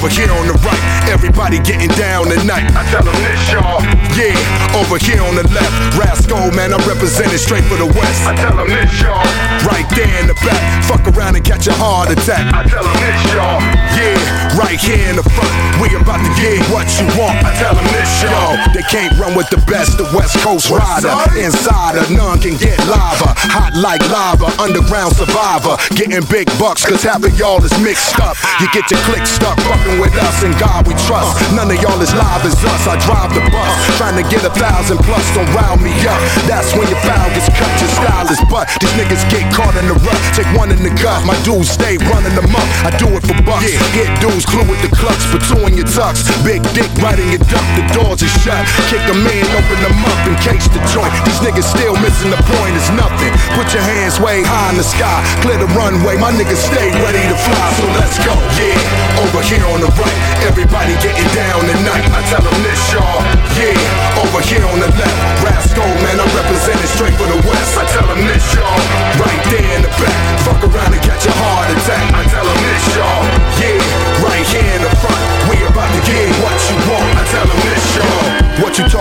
over here on the right. Everybody getting down tonight. I tell them this, y'all. Yeah, over here on the left, Rascal, man, I'm representing straight for the west. I tell them this, y'all. Right there in the back, fuck around and catch a heart attack. I tell them this, y'all. Yeah, right here in the front, we about to get what you want. I tell them this, y'all. they can't run with the best, the West Coast rider. Insider, none can get lava. Hot like lava, underground survivor. Getting big bucks, cause half of y'all is mixed up. You get your click stuck, fucking with us, and God we trust. None of y'all is live as us. I drive the bus, trying to get a thousand plus, don't round me up. That's when your foul gets cut, your style is butt. These niggas get caught in the rut, take one in the gut. My dudes stay running them up. I do it for bucks. Yeah. Get dudes, clue with the clutch, for two in your tux. Big dick right in your duck, the doors are shut. Kick them in, open them up, encase the joint. These niggas still missing the point, it's nothing. Put your hands way high in the sky, clear the runway. My niggas stay ready to fly,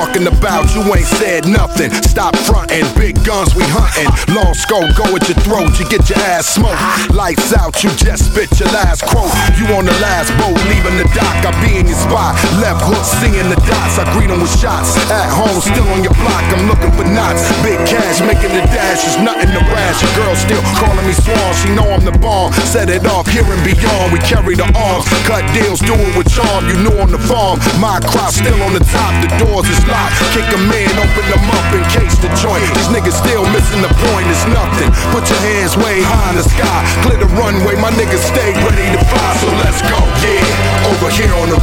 talking about? You ain't said nothing. Stop frontin', big guns we hunting. Long scope, go at your throat, you get your ass smoked. Lights out, you just spit your last quote. You on the last boat, leaving the dock. I be in your spot. Left hook, seeing the dots. I greet 'em with shots. At home, still on your block. I'm looking for knots. Big cash, making the dash. There's nothing to rash. Your girl still calling me swan. She know I'm the bomb. Set it off here and beyond. We carry the arms. Cut deals, do it with charm. You knew on the farm. My crop still on the top. The doors is locked. Kick 'em in, open them up in case the joint. These niggas still missing the point. It's nothing. Put your hands way high in the sky. Clear the runway. My niggas stay ready to fly. So let's go. Yeah, over here on the